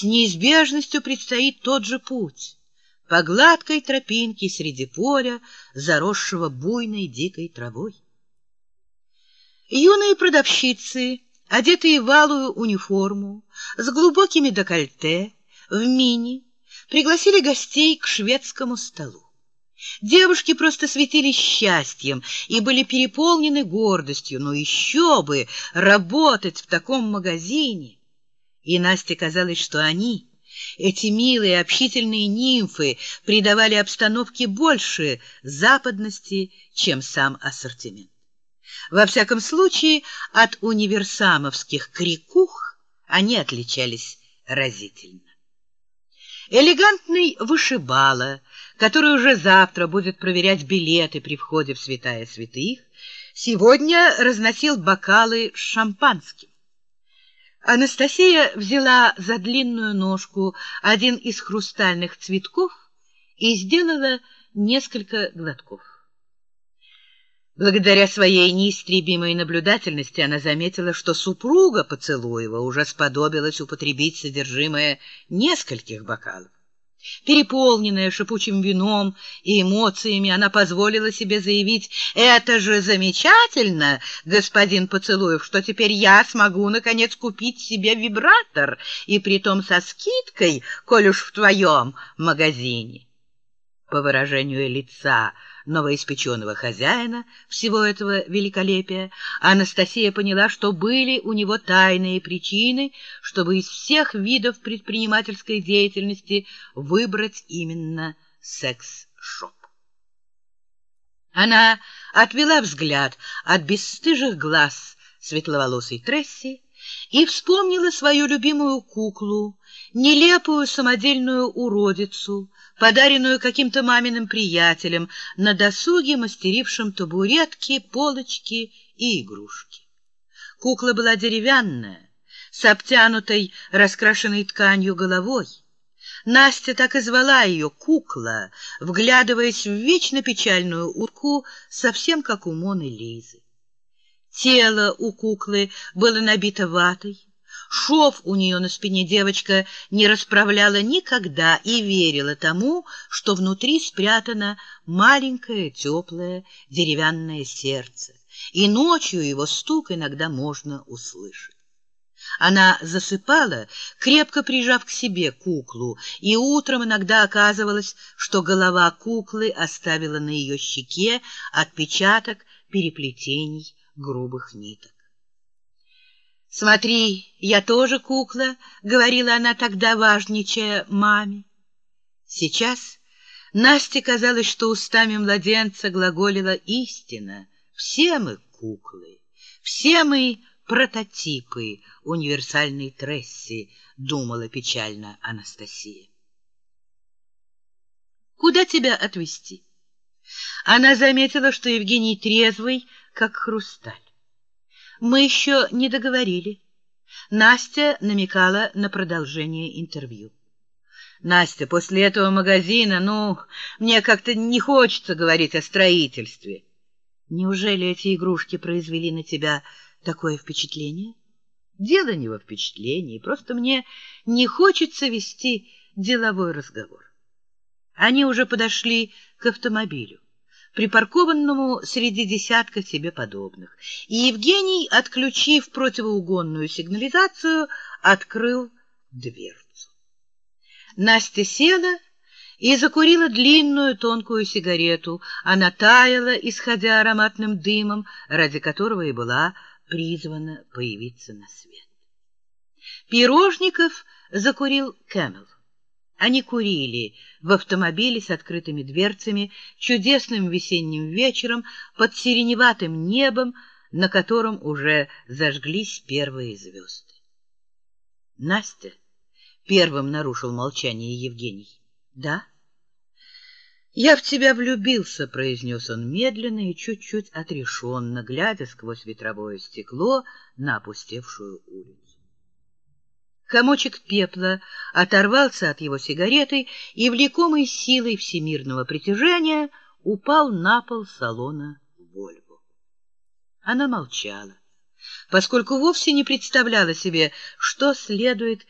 с неизбежностью предстоит тот же путь по гладкой тропинке среди поля, заросшего буйной дикой травой. Юные продавщицы, одетые в алую униформу, с глубокими декольте, в мини, пригласили гостей к шведскому столу. Девушки просто светились счастьем и были переполнены гордостью. Но еще бы работать в таком магазине! И Насте казалось, что они, эти милые общительные нимфы, придавали обстановке больше западности, чем сам ассортимент. Во всяком случае, от универсамовских крикух они отличались разительно. Элегантный вышибала, который уже завтра будет проверять билеты при входе в святая святых, сегодня разносил бокалы с шампанским. Анастасия взяла за длинную ножку один из хрустальных цветков и сделала несколько глотков. Благодаря своей неистребимой наблюдательности она заметила, что супруга Поцелуева уже сподобилась употребить содержимое нескольких бокалов. Переполненная шипучим вином и эмоциями, она позволила себе заявить «Это же замечательно, господин Поцелуев, что теперь я смогу, наконец, купить себе вибратор, и притом со скидкой, коль уж в твоем магазине». По выражению лица новоиспеченного хозяина всего этого великолепия, Анастасия поняла, что были у него тайные причины, чтобы из всех видов предпринимательской деятельности выбрать именно секс-шоп. Она отвела взгляд от бесстыжих глаз светловолосой Тресси и вспомнила свою любимую куклу, нелепую самодельную уродицу, подаренную каким-то маминым приятелем, на досуге мастерившим табуретки, полочки и игрушки. Кукла была деревянная, с обтянутой, раскрашенной тканью головой. Настя так и звала ее «кукла», вглядываясь в вечно печальную утку, совсем как у Моны Лизы. Тело у куклы было набито ватой, Шов у нее на спине девочка не расправляла никогда и верила тому, что внутри спрятано маленькое теплое деревянное сердце, и ночью его стук иногда можно услышать. Она засыпала, крепко прижав к себе куклу, и утром иногда оказывалось, что голова куклы оставила на ее щеке отпечаток переплетений грубых ниток. «Смотри, я тоже кукла», — говорила она тогда, важничая маме. Сейчас Насте казалось, что устами младенца глаголила истина. Все мы куклы, все мы прототипы универсальной Тресси, думала печально Анастасия. «Куда тебя отвезти?» Она заметила, что Евгений трезвый, как хрусталь. Мы еще не договорили. Настя намекала на продолжение интервью. Настя, после этого магазина, ну, мне как-то не хочется говорить о строительстве. Неужели эти игрушки произвели на тебя такое впечатление? Дело не во впечатлении, просто мне не хочется вести деловой разговор. Они уже подошли к автомобилю припаркованному среди десятка себе подобных. И Евгений, отключив противоугонную сигнализацию, открыл дверцу. Настя села и закурила длинную тонкую сигарету. Она таяла, исходя ароматным дымом, ради которого и была призвана появиться на свет. Пирожников закурил Camel. Они курили в автомобиле с открытыми дверцами чудесным весенним вечером под сиреневатым небом, на котором уже зажглись первые звезды. Настя первым нарушил молчание Евгений. Да? Я в тебя влюбился, произнес он медленно и чуть-чуть отрешенно, глядя сквозь ветровое стекло на опустевшую улицу. Комочек пепла оторвался от его сигареты и, влекомый силой всемирного притяжения, упал на пол салона Вольво. Она молчала, поскольку вовсе не представляла себе, что следует